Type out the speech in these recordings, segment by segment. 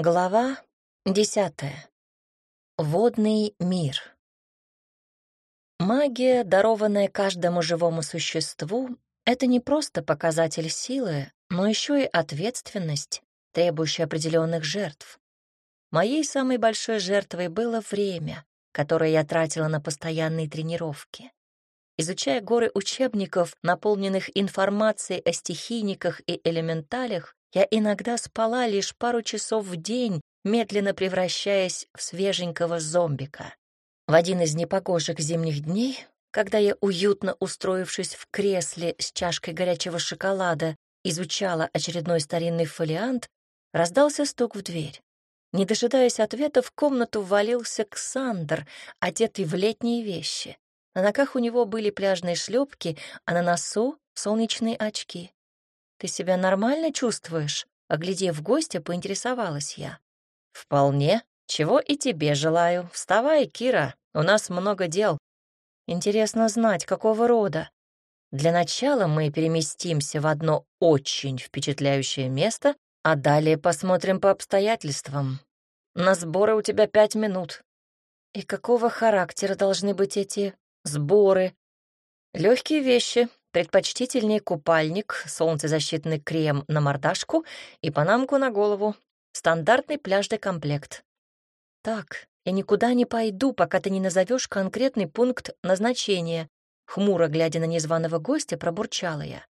Глава десятая. Водный мир. Магия, дарованная каждому живому существу, это не просто показатель силы, но еще и ответственность, требующая определенных жертв. Моей самой большой жертвой было время, которое я тратила на постоянные тренировки. Изучая горы учебников, наполненных информацией о стихийниках и элементалях, я иногда спала лишь пару часов в день, медленно превращаясь в свеженького зомбика. В один из непогожих зимних дней, когда я, уютно устроившись в кресле с чашкой горячего шоколада, изучала очередной старинный фолиант, раздался стук в дверь. Не дожидаясь ответа, в комнату ввалился Ксандр, одетый в летние вещи. На ногах у него были пляжные шлепки, а на носу — солнечные очки. «Ты себя нормально чувствуешь?» Оглядев гостя, поинтересовалась я. «Вполне. Чего и тебе желаю. Вставай, Кира, у нас много дел. Интересно знать, какого рода. Для начала мы переместимся в одно очень впечатляющее место, а далее посмотрим по обстоятельствам. На сборы у тебя пять минут. И какого характера должны быть эти сборы? Легкие вещи, Предпочтительнее купальник, солнцезащитный крем на мордашку и панамку на голову. Стандартный пляжный комплект. Так, я никуда не пойду, пока ты не назовешь конкретный пункт назначения. Хмуро глядя на незваного гостя, пробурчала я.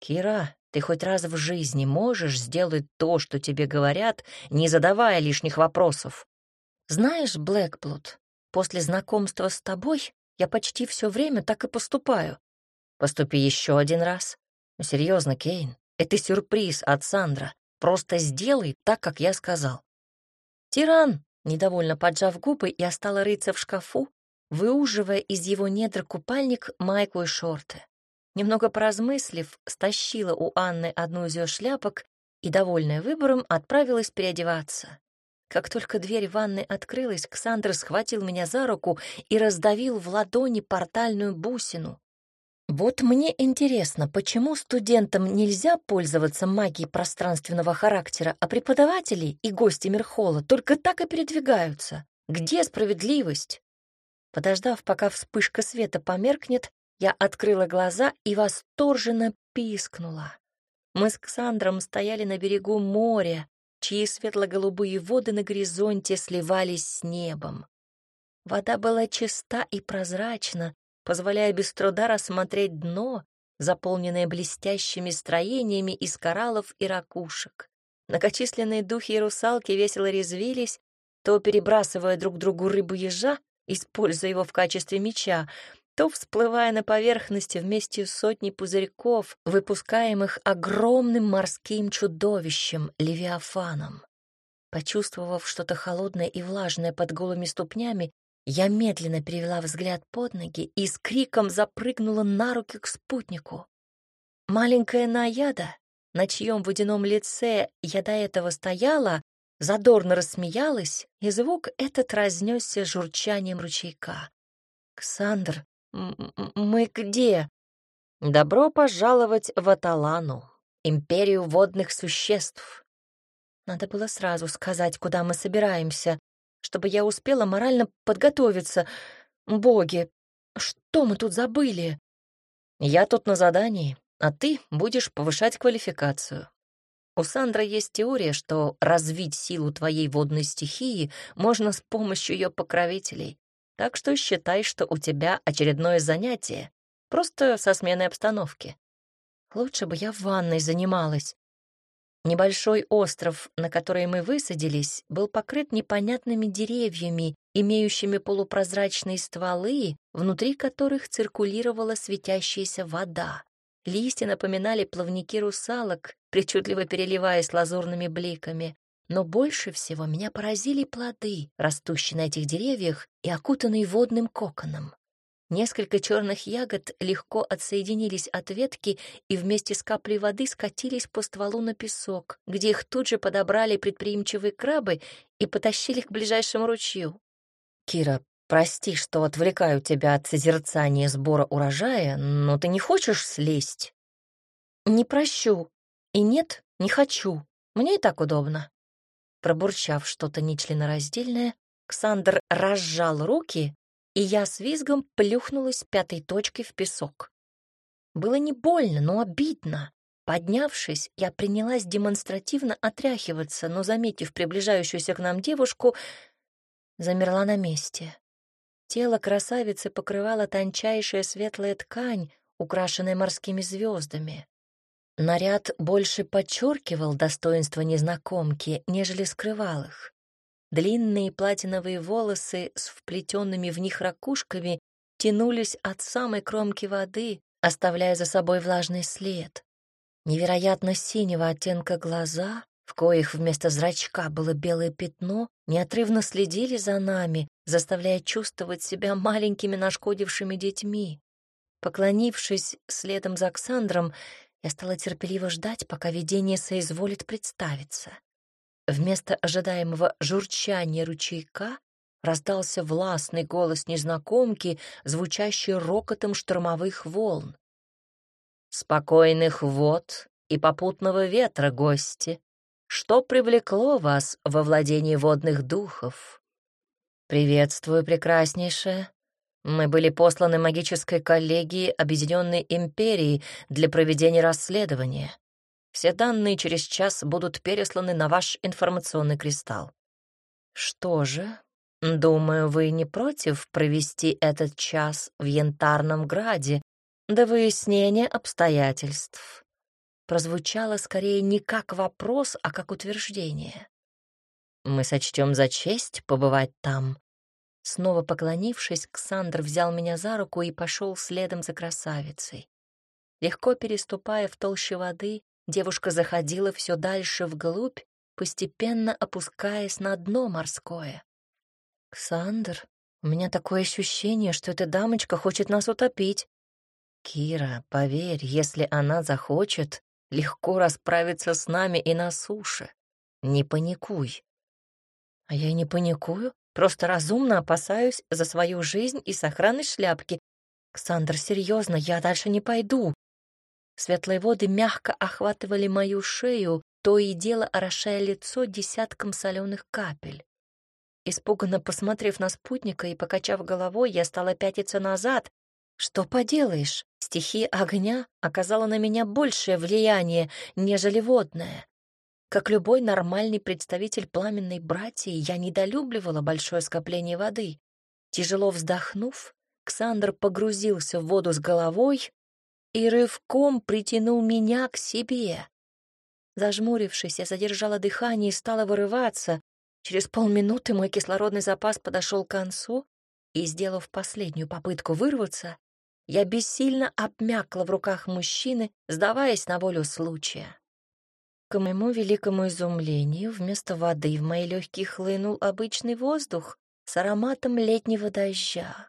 Кира, ты хоть раз в жизни можешь сделать то, что тебе говорят, не задавая лишних вопросов? Знаешь, Блэкблуд, после знакомства с тобой я почти все время так и поступаю. Поступи еще один раз. Ну, серьезно, Кейн, это сюрприз от Сандра. Просто сделай так, как я сказал. Тиран, недовольно поджав губы, я стала рыться в шкафу, выуживая из его недр купальник, майку и шорты. Немного поразмыслив, стащила у Анны одну из ее шляпок и, довольная выбором, отправилась переодеваться. Как только дверь ванной открылась, Ксандр схватил меня за руку и раздавил в ладони портальную бусину. Вот мне интересно, почему студентам нельзя пользоваться магией пространственного характера, а преподаватели и гости Мерхола только так и передвигаются? Где справедливость? Подождав, пока вспышка света померкнет, я открыла глаза и восторженно пискнула. Мы с Ксандром стояли на берегу моря, чьи светло-голубые воды на горизонте сливались с небом. Вода была чиста и прозрачна, позволяя без труда рассмотреть дно, заполненное блестящими строениями из кораллов и ракушек. Многочисленные духи и русалки весело резвились, то перебрасывая друг другу рыбу-ежа, используя его в качестве меча, то всплывая на поверхности вместе с сотней пузырьков, выпускаемых огромным морским чудовищем — Левиафаном. Почувствовав что-то холодное и влажное под голыми ступнями, я медленно перевела взгляд под ноги и с криком запрыгнула на руки к спутнику. Маленькая Наяда, на чьем водяном лице я до этого стояла, задорно рассмеялась, и звук этот разнесся журчанием ручейка. «Ксандр, мы где?» «Добро пожаловать в Аталану, империю водных существ». Надо было сразу сказать, куда мы собираемся, чтобы я успела морально подготовиться. Боги, что мы тут забыли? Я тут на задании, а ты будешь повышать квалификацию. У Сандры есть теория, что развить силу твоей водной стихии можно с помощью ее покровителей. Так что считай, что у тебя очередное занятие, просто со сменой обстановки. Лучше бы я в ванной занималась, Небольшой остров, на который мы высадились, был покрыт непонятными деревьями, имеющими полупрозрачные стволы, внутри которых циркулировала светящаяся вода. Листья напоминали плавники русалок, причудливо переливаясь лазурными бликами. Но больше всего меня поразили плоды, растущие на этих деревьях и окутанные водным коконом. Несколько черных ягод легко отсоединились от ветки и вместе с каплей воды скатились по стволу на песок, где их тут же подобрали предприимчивые крабы и потащили к ближайшему ручью. «Кира, прости, что отвлекаю тебя от созерцания сбора урожая, но ты не хочешь слезть?» «Не прощу. И нет, не хочу. Мне и так удобно». Пробурчав что-то нечленораздельное, Ксандр разжал руки, и я с визгом плюхнулась пятой точкой в песок. Было не больно, но обидно. Поднявшись, я принялась демонстративно отряхиваться, но, заметив приближающуюся к нам девушку, замерла на месте. Тело красавицы покрывала тончайшая светлая ткань, украшенная морскими звездами. Наряд больше подчеркивал достоинство незнакомки, нежели скрывал их. Длинные платиновые волосы с вплетенными в них ракушками тянулись от самой кромки воды, оставляя за собой влажный след. Невероятно синего оттенка глаза, в коих вместо зрачка было белое пятно, неотрывно следили за нами, заставляя чувствовать себя маленькими нашкодившими детьми. Поклонившись следом за Оксандром, я стала терпеливо ждать, пока видение соизволит представиться. Вместо ожидаемого журчания ручейка раздался властный голос незнакомки, звучащий рокотом штормовых волн. «Спокойных вод и попутного ветра, гости! Что привлекло вас во владении водных духов?» «Приветствую, прекраснейшая. Мы были посланы магической коллегией Объединенной Империи для проведения расследования. Все данные через час будут пересланы на ваш информационный кристалл. Что же, думаю, вы не против провести этот час в Янтарном Граде до выяснения обстоятельств? Прозвучало скорее не как вопрос, а как утверждение. Мы сочтем за честь побывать там, Снова поклонившись, Ксандр взял меня за руку и пошел следом за красавицей. Легко переступая в толще воды, девушка заходила все дальше вглубь, постепенно опускаясь на дно морское. «Ксандр, у меня такое ощущение, что эта дамочка хочет нас утопить». «Кира, поверь, если она захочет, легко расправиться с нами и на суше. Не паникуй». «А я не паникую. Просто разумно опасаюсь за свою жизнь и сохранность шляпки. Ксандр, серьезно, я дальше не пойду. Светлые воды мягко охватывали мою шею, то и дело орошая лицо десятком соленых капель. Испуганно посмотрев на спутника и покачав головой, я стала пятиться назад. Что поделаешь, стихия огня оказала на меня большее влияние, нежели водное. Как любой нормальный представитель пламенной братьи, я недолюбливала большое скопление воды. Тяжело вздохнув, Ксандр погрузился в воду с головой и рывком притянул меня к себе. Зажмурившись, я задержала дыхание и стала вырываться. Через полминуты мой кислородный запас подошел к концу, и, сделав последнюю попытку вырваться, я бессильно обмякла в руках мужчины, сдаваясь на волю случая. К моему великому изумлению, вместо воды в мои легкие хлынул обычный воздух с ароматом летнего дождя.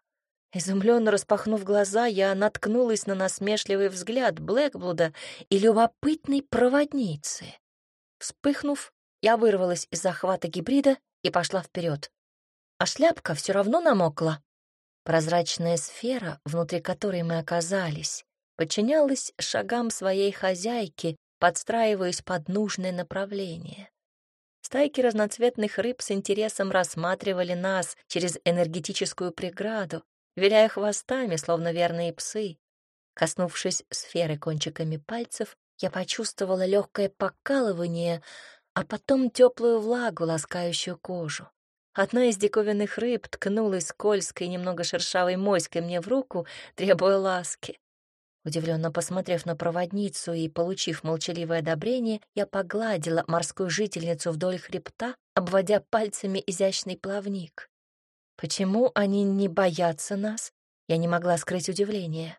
Изумленно распахнув глаза, я наткнулась на насмешливый взгляд Блэкблуда и любопытной проводницы. Вспыхнув, я вырвалась из захвата гибрида и пошла вперед. А шляпка все равно намокла. Прозрачная сфера, внутри которой мы оказались, подчинялась шагам своей хозяйки, подстраиваясь под нужное направление. Стайки разноцветных рыб с интересом рассматривали нас через энергетическую преграду, виляя хвостами, словно верные псы. Коснувшись сферы кончиками пальцев, я почувствовала легкое покалывание, а потом теплую влагу, ласкающую кожу. Одна из диковинных рыб ткнулась скользкой, немного шершавой моськой мне в руку, требуя ласки. Удивленно посмотрев на проводницу и получив молчаливое одобрение, я погладила морскую жительницу вдоль хребта, обводя пальцами изящный плавник. Почему они не боятся нас? Я не могла скрыть удивление.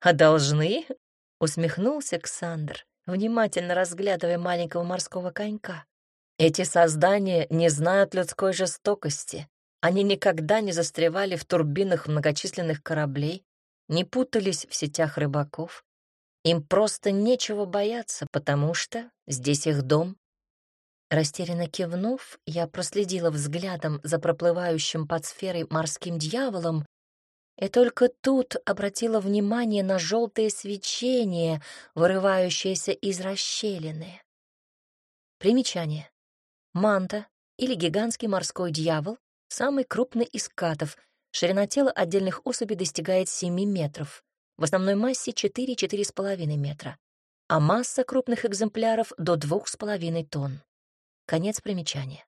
«А должны?» — усмехнулся Ксандр, внимательно разглядывая маленького морского конька. «Эти создания не знают людской жестокости. Они никогда не застревали в турбинах многочисленных кораблей, не путались в сетях рыбаков. Им просто нечего бояться, потому что здесь их дом. Растерянно кивнув, я проследила взглядом за проплывающим под сферой морским дьяволом и только тут обратила внимание на желтое свечение, вырывающееся из расщелины. Примечание. манта или гигантский морской дьявол, самый крупный из катов, ширина тела отдельных особей достигает 7 метров, в основной массе 4-4,5 метра, а масса крупных экземпляров до 2,5 тонн. Конец примечания.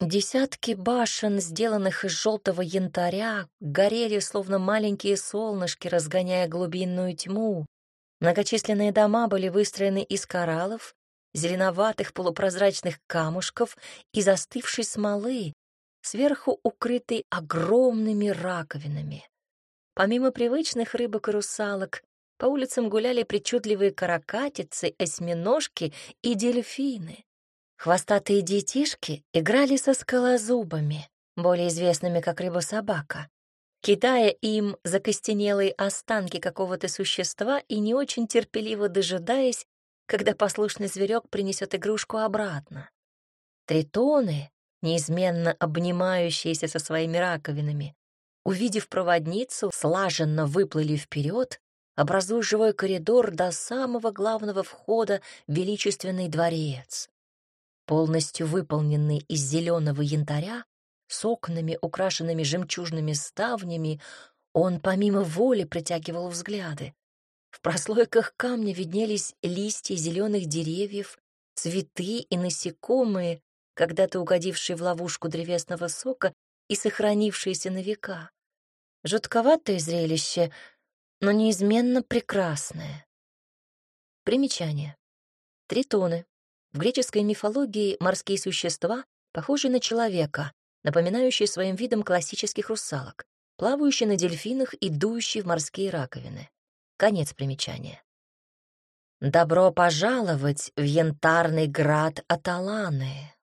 Десятки башен, сделанных из желтого янтаря, горели, словно маленькие солнышки, разгоняя глубинную тьму. Многочисленные дома были выстроены из кораллов, зеленоватых полупрозрачных камушков и застывшей смолы, сверху укрытой огромными раковинами. Помимо привычных рыбок и русалок, по улицам гуляли причудливые каракатицы, осьминожки и дельфины. Хвостатые детишки играли со скалозубами, более известными как рыба-собака, кидая им закостенелые останки какого-то существа и не очень терпеливо дожидаясь, когда послушный зверек принесет игрушку обратно. Тритоны, неизменно обнимающиеся со своими раковинами, увидев проводницу, слаженно выплыли вперед, образуя живой коридор до самого главного входа в величественный дворец. Полностью выполненный из зеленого янтаря, с окнами, украшенными жемчужными ставнями, он помимо воли притягивал взгляды. В прослойках камня виднелись листья зеленых деревьев, цветы и насекомые, когда-то угодившие в ловушку древесного сока и сохранившиеся на века. Жутковатое зрелище, но неизменно прекрасное. Примечание. Тритоны. В греческой мифологии морские существа, похожие на человека, напоминающие своим видом классических русалок, плавающие на дельфинах и дующие в морские раковины. Конец примечания. «Добро пожаловать в янтарный град Аталаны!»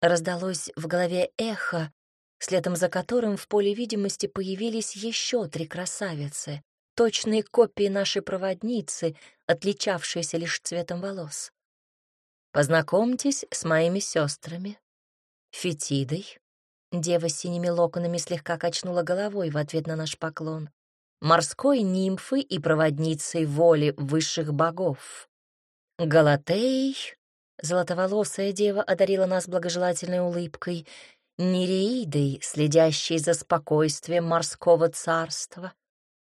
Раздалось в голове эхо, следом за которым в поле видимости появились еще три красавицы, точные копии нашей проводницы, отличавшиеся лишь цветом волос. «Познакомьтесь с моими сестрами. Фетидой». Дева с синими локонами слегка качнула головой в ответ на наш поклон морской нимфы и проводницей воли высших богов. Галатей, золотоволосая дева, одарила нас благожелательной улыбкой, Нереидой, следящей за спокойствием морского царства,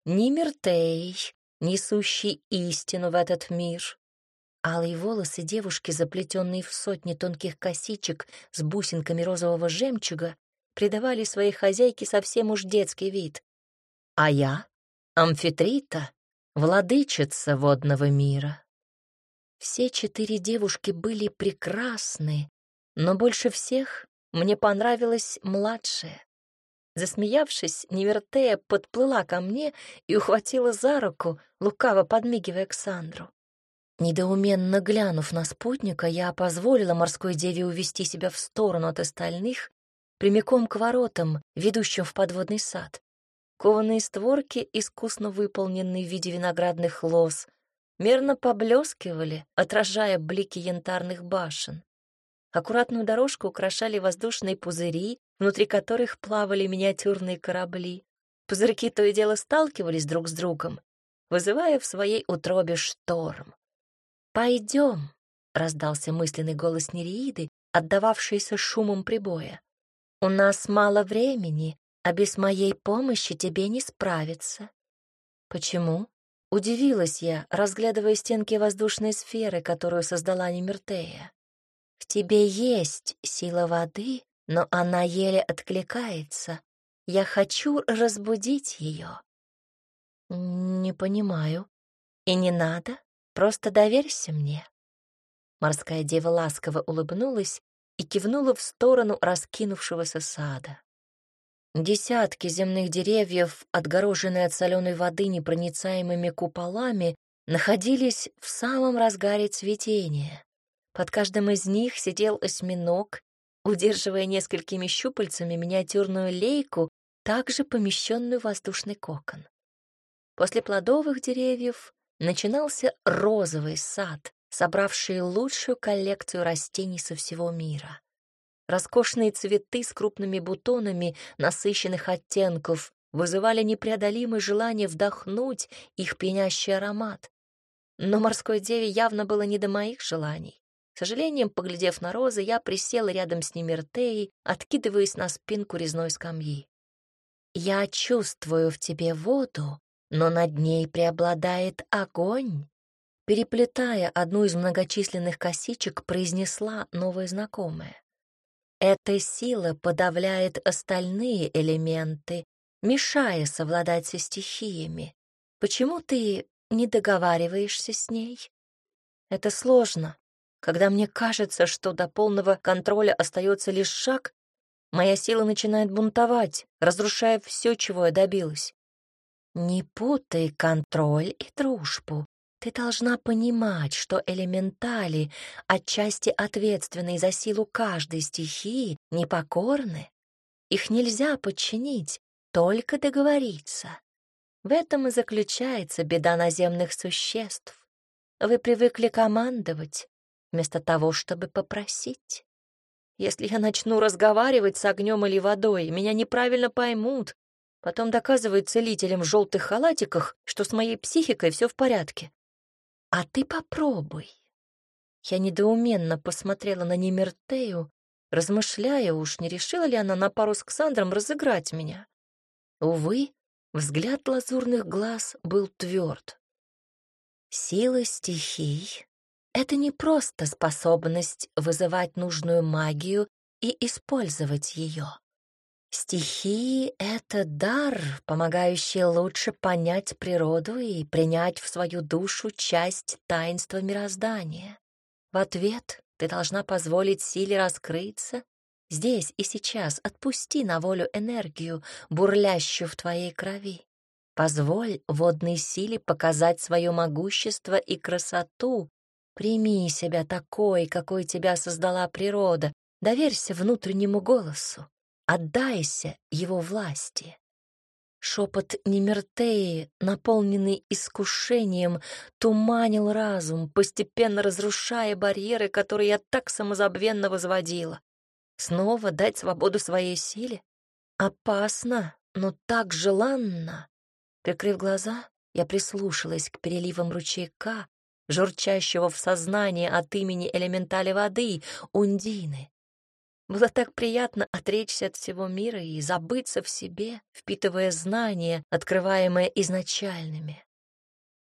Нимертей, несущий истину в этот мир. Алые волосы девушки, заплетенные в сотни тонких косичек с бусинками розового жемчуга, придавали своей хозяйке совсем уж детский вид. А я Амфитрита — владычица водного мира. Все четыре девушки были прекрасны, но больше всех мне понравилась младшая. Засмеявшись, Невертея подплыла ко мне и ухватила за руку, лукаво подмигивая Александру. Недоуменно глянув на спутника, я позволила морской деве увести себя в сторону от остальных, прямиком к воротам, ведущим в подводный сад. Кованые створки, искусно выполненные в виде виноградных лоз, мерно поблескивали, отражая блики янтарных башен. Аккуратную дорожку украшали воздушные пузыри, внутри которых плавали миниатюрные корабли. Пузырьки то и дело сталкивались друг с другом, вызывая в своей утробе шторм. «Пойдем», — раздался мысленный голос Нереиды, отдававшийся шумом прибоя. «У нас мало времени, а без моей помощи тебе не справиться». «Почему?» — удивилась я, разглядывая стенки воздушной сферы, которую создала Немертея. «В тебе есть сила воды, но она еле откликается. Я хочу разбудить ее». «Не понимаю. И не надо, просто доверься мне». Морская дева ласково улыбнулась и кивнула в сторону раскинувшегося сада. Десятки земных деревьев, отгороженные от соленой воды непроницаемыми куполами, находились в самом разгаре цветения. Под каждым из них сидел осьминог, удерживая несколькими щупальцами миниатюрную лейку, также помещенную в воздушный кокон. После плодовых деревьев начинался розовый сад, собравший лучшую коллекцию растений со всего мира. Роскошные цветы с крупными бутонами насыщенных оттенков вызывали непреодолимое желание вдохнуть их пьянящий аромат. Но морской деве явно было не до моих желаний. С сожалением, поглядев на розы, я присела рядом с Немертеей, откидываясь на спинку резной скамьи. «Я чувствую в тебе воду, но над ней преобладает огонь», переплетая одну из многочисленных косичек, произнесла новая знакомая. Эта сила подавляет остальные элементы, мешая совладать со стихиями. Почему ты не договариваешься с ней? Это сложно. Когда мне кажется, что до полного контроля остается лишь шаг, моя сила начинает бунтовать, разрушая все, чего я добилась. Не путай контроль и дружбу. Ты должна понимать, что элементали, отчасти ответственные за силу каждой стихии, непокорны. Их нельзя подчинить, только договориться. В этом и заключается беда наземных существ. Вы привыкли командовать, вместо того, чтобы попросить. Если я начну разговаривать с огнем или водой, меня неправильно поймут. Потом доказывают целителям в желтых халатиках, что с моей психикой все в порядке. А ты попробуй. Я недоуменно посмотрела на Немертею, размышляя, уж не решила ли она на пару с Ксандром разыграть меня. Увы, взгляд лазурных глаз был тверд. Сила стихий — это не просто способность вызывать нужную магию и использовать ее. Стихии — это дар, помогающий лучше понять природу и принять в свою душу часть таинства мироздания. В ответ ты должна позволить силе раскрыться. Здесь и сейчас отпусти на волю энергию, бурлящую в твоей крови. Позволь водной силе показать свое могущество и красоту. Прими себя такой, какой тебя создала природа. Доверься внутреннему голосу. Отдайся его власти. Шепот Немертеи, наполненный искушением, туманил разум, постепенно разрушая барьеры, которые я так самозабвенно возводила. Снова дать свободу своей силе? Опасно, но так желанно. Прикрыв глаза, я прислушалась к переливам ручейка, журчащего в сознании от имени элементали воды, Ундины. Было так приятно отречься от всего мира и забыться в себе, впитывая знания, открываемые изначальными.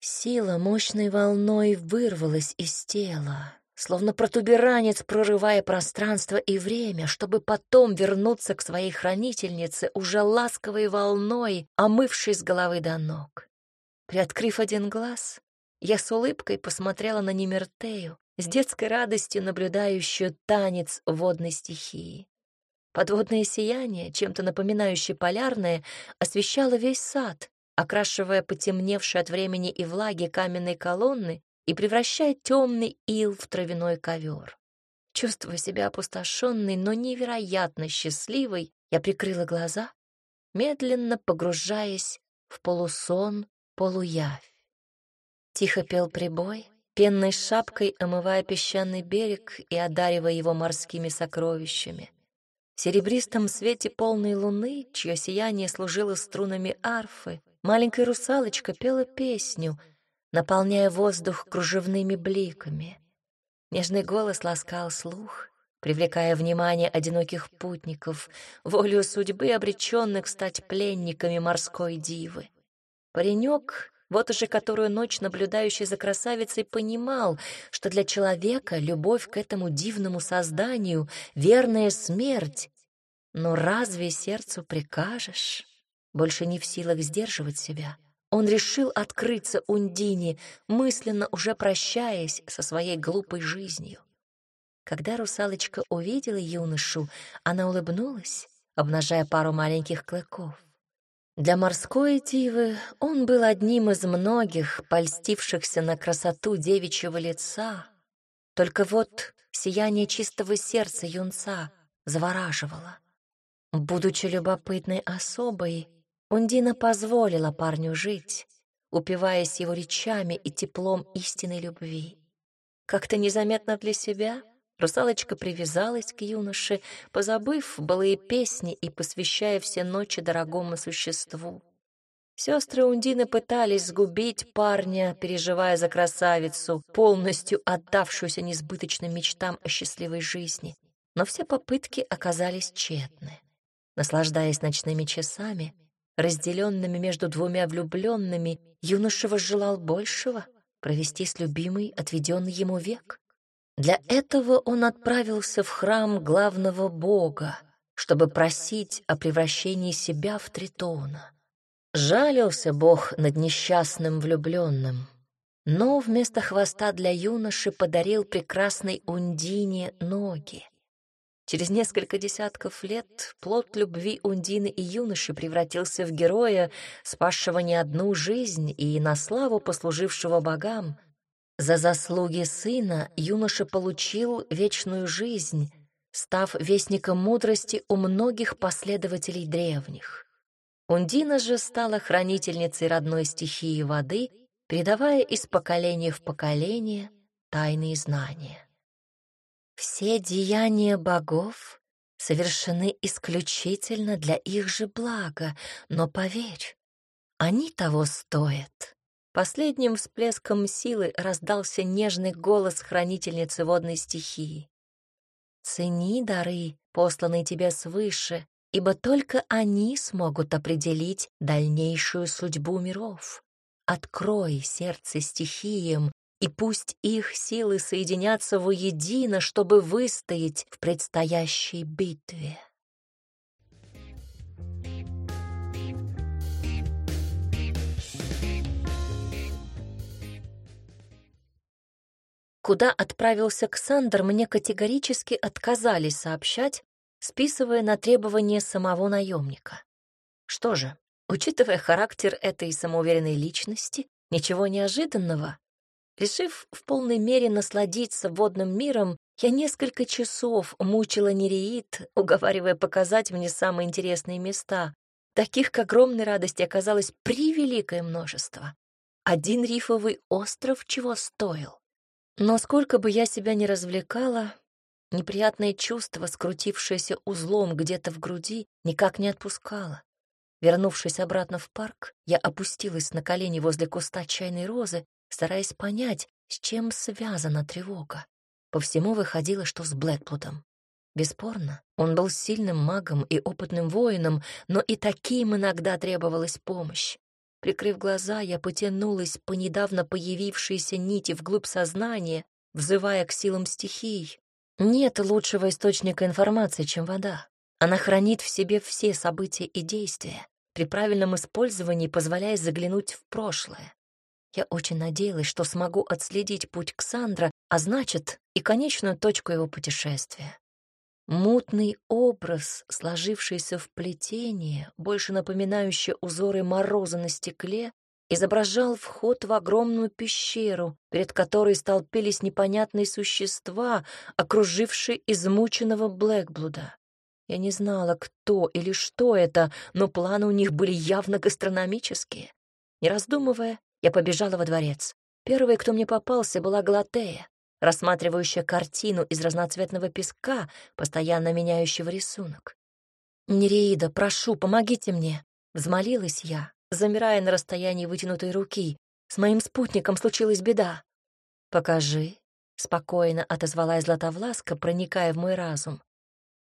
Сила мощной волной вырвалась из тела, словно протуберанец, прорывая пространство и время, чтобы потом вернуться к своей хранительнице уже ласковой волной, омывшей с головы до ног. Приоткрыв один глаз, я с улыбкой посмотрела на Немертею, с детской радостью наблюдающую танец водной стихии. Подводное сияние, чем-то напоминающее полярное, освещало весь сад, окрашивая потемневшие от времени и влаги каменные колонны и превращая темный ил в травяной ковер. Чувствуя себя опустошенной, но невероятно счастливой, я прикрыла глаза, медленно погружаясь в полусон, полуявь. Тихо пел прибой, пенной шапкой омывая песчаный берег и одаривая его морскими сокровищами. В серебристом свете полной луны, чье сияние служило струнами арфы, маленькая русалочка пела песню, наполняя воздух кружевными бликами. Нежный голос ласкал слух, привлекая внимание одиноких путников, волю судьбы обреченных стать пленниками морской дивы. Паренек вот уже которую ночь наблюдающий за красавицей понимал, что для человека любовь к этому дивному созданию — верная смерть. Но разве сердцу прикажешь? Больше не в силах сдерживать себя. Он решил открыться Ундине, мысленно уже прощаясь со своей глупой жизнью. Когда русалочка увидела юношу, она улыбнулась, обнажая пару маленьких клыков. Для морской дивы он был одним из многих, польстившихся на красоту девичьего лица. Только вот сияние чистого сердца юнца завораживало. Будучи любопытной особой, Ундина позволила парню жить, упиваясь его речами и теплом истинной любви. Как-то незаметно для себя — Русалочка привязалась к юноше, позабыв былые песни и посвящая все ночи дорогому существу. Сестры Ундины пытались сгубить парня, переживая за красавицу, полностью отдавшуюся несбыточным мечтам о счастливой жизни. Но все попытки оказались тщетны. Наслаждаясь ночными часами, разделенными между двумя влюбленными, юноша возжелал большего — провести с любимой отведенный ему век. Для этого он отправился в храм главного бога, чтобы просить о превращении себя в Тритона. Жалился бог над несчастным влюбленным, но вместо хвоста для юноши подарил прекрасной Ундине ноги. Через несколько десятков лет плод любви Ундины и юноши превратился в героя, спасшего не одну жизнь и на славу послужившего богам. За заслуги сына юноша получил вечную жизнь, став вестником мудрости у многих последователей древних. Ундина же стала хранительницей родной стихии воды, передавая из поколения в поколение тайные знания. Все деяния богов совершены исключительно для их же блага, но поверь, они того стоят. Последним всплеском силы раздался нежный голос хранительницы водной стихии. «Цени дары, посланные тебе свыше, ибо только они смогут определить дальнейшую судьбу миров. Открой сердце стихиям, и пусть их силы соединятся воедино, чтобы выстоять в предстоящей битве. Куда отправился Ксандр, мне категорически отказались сообщать, списывая на требования самого наемника. Что же, учитывая характер этой самоуверенной личности, ничего неожиданного, Решив в полной мере насладиться водным миром, я несколько часов мучила Нереид, уговаривая показать мне самые интересные места. Таких к огромной радости оказалось превеликое множество. Один рифовый остров чего стоил. Но сколько бы я себя ни развлекала, неприятное чувство, скрутившееся узлом где-то в груди, никак не отпускало. Вернувшись обратно в парк, я опустилась на колени возле куста чайной розы стараясь понять, с чем связана тревога. По всему выходило, что с Блэкплутом. Бесспорно, он был сильным магом и опытным воином, но и таким иногда требовалась помощь. Прикрыв глаза, я потянулась по недавно появившейся нити вглубь сознания, взывая к силам стихий. Нет лучшего источника информации, чем вода. Она хранит в себе все события и действия, при правильном использовании позволяя заглянуть в прошлое. Я очень надеялась, что смогу отследить путь Ксандра, а значит, и конечную точку его путешествия. Мутный образ, сложившийся в плетение, больше напоминающий узоры мороза на стекле, изображал вход в огромную пещеру, перед которой столпились непонятные существа, окружившие измученного Блэкблуда. Я не знала, кто или что это, но планы у них были явно гастрономические. Не раздумывая, я побежала во дворец. Первой, кто мне попался, была Галатея, рассматривающая картину из разноцветного песка, постоянно меняющего рисунок. «Нереида, прошу, помогите мне!» — взмолилась я, замирая на расстоянии вытянутой руки. «С моим спутником случилась беда». «Покажи», — спокойно отозвалась Златовласка, проникая в мой разум.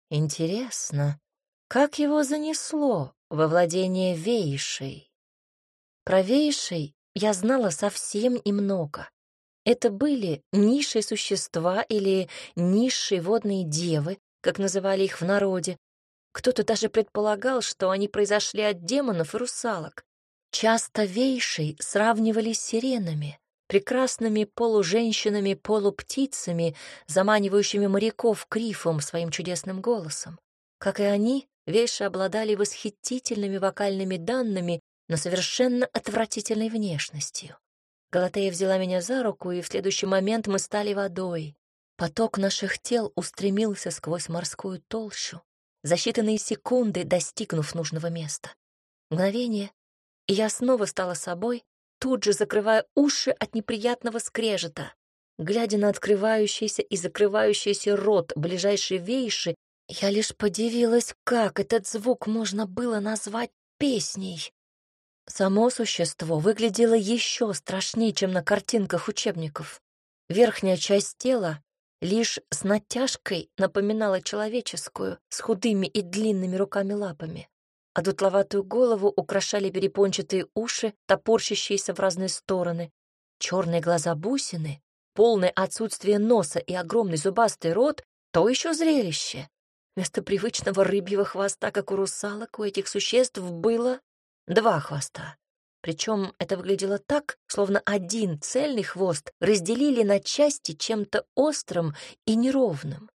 «Интересно, как его занесло во владение Вейшей?» Про Вейшей я знала совсем немного. Это были низшие существа или низшие водные девы, как называли их в народе. Кто-то даже предполагал, что они произошли от демонов и русалок. Часто вейшей сравнивали с сиренами, прекрасными полуженщинами-полуптицами, заманивающими моряков крифом своим чудесным голосом. Как и они, вейши обладали восхитительными вокальными данными но совершенно отвратительной внешностью. Галатея взяла меня за руку, и в следующий момент мы стали водой. Поток наших тел устремился сквозь морскую толщу, за считанные секунды достигнув нужного места. Мгновение, и я снова стала собой, тут же закрывая уши от неприятного скрежета. Глядя на открывающийся и закрывающийся рот ближайшей вейши, я лишь подивилась, как этот звук можно было назвать песней. Само существо выглядело еще страшнее, чем на картинках учебников. Верхняя часть тела лишь с натяжкой напоминала человеческую, с худыми и длинными руками-лапами. А дутловатую голову украшали перепончатые уши, топорщащиеся в разные стороны, черные глаза бусины, полное отсутствие носа и огромный зубастый рот — то еще зрелище. Вместо привычного рыбьего хвоста, как у русалок, у этих существ было два хвоста. Причем это выглядело так, словно один цельный хвост разделили на части чем-то острым и неровным.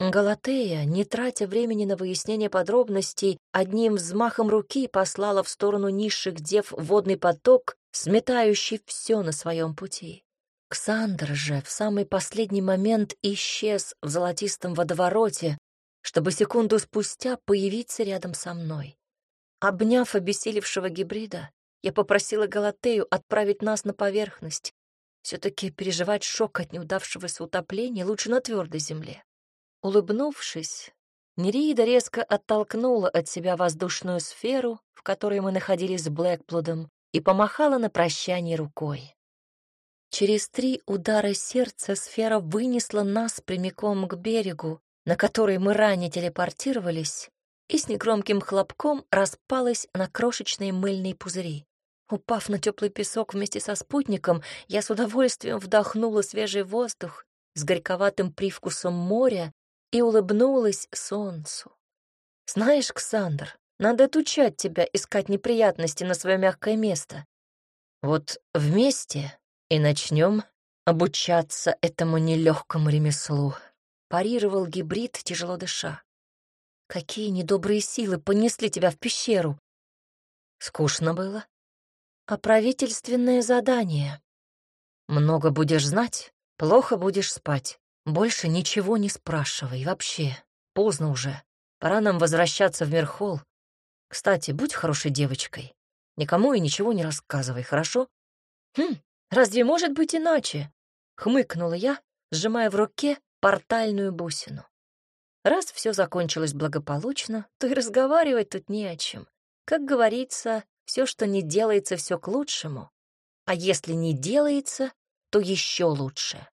Галатея, не тратя времени на выяснение подробностей, одним взмахом руки послала в сторону низших дев водный поток, сметающий все на своем пути. Ксандр же в самый последний момент исчез в золотистом водовороте, чтобы секунду спустя появиться рядом со мной. Обняв обессилевшего гибрида, я попросила Галатею отправить нас на поверхность. Все-таки переживать шок от неудавшегося утопления лучше на твердой земле. Улыбнувшись, Нерида резко оттолкнула от себя воздушную сферу, в которой мы находились с Блэкплудом, и помахала на прощание рукой. Через три удара сердца сфера вынесла нас прямиком к берегу, на который мы ранее телепортировались, и с негромким хлопком распалась на крошечные мыльные пузыри. Упав на теплый песок вместе со спутником, я с удовольствием вдохнула свежий воздух с горьковатым привкусом моря и улыбнулась солнцу. «Знаешь, Ксандр, надо отучать тебя искать неприятности на свое мягкое место. Вот вместе и начнем обучаться этому нелегкому ремеслу», парировал гибрид, тяжело дыша. Какие недобрые силы понесли тебя в пещеру? Скучно было. А правительственное задание? Много будешь знать, плохо будешь спать. Больше ничего не спрашивай вообще. Поздно уже. Пора нам возвращаться в Мерхол. Кстати, будь хорошей девочкой. Никому и ничего не рассказывай, хорошо? Хм, разве может быть иначе? Хмыкнула я, сжимая в руке портальную бусину. Раз все закончилось благополучно, то и разговаривать тут не о чем. Как говорится, все, что не делается, все к лучшему. А если не делается, то еще лучше.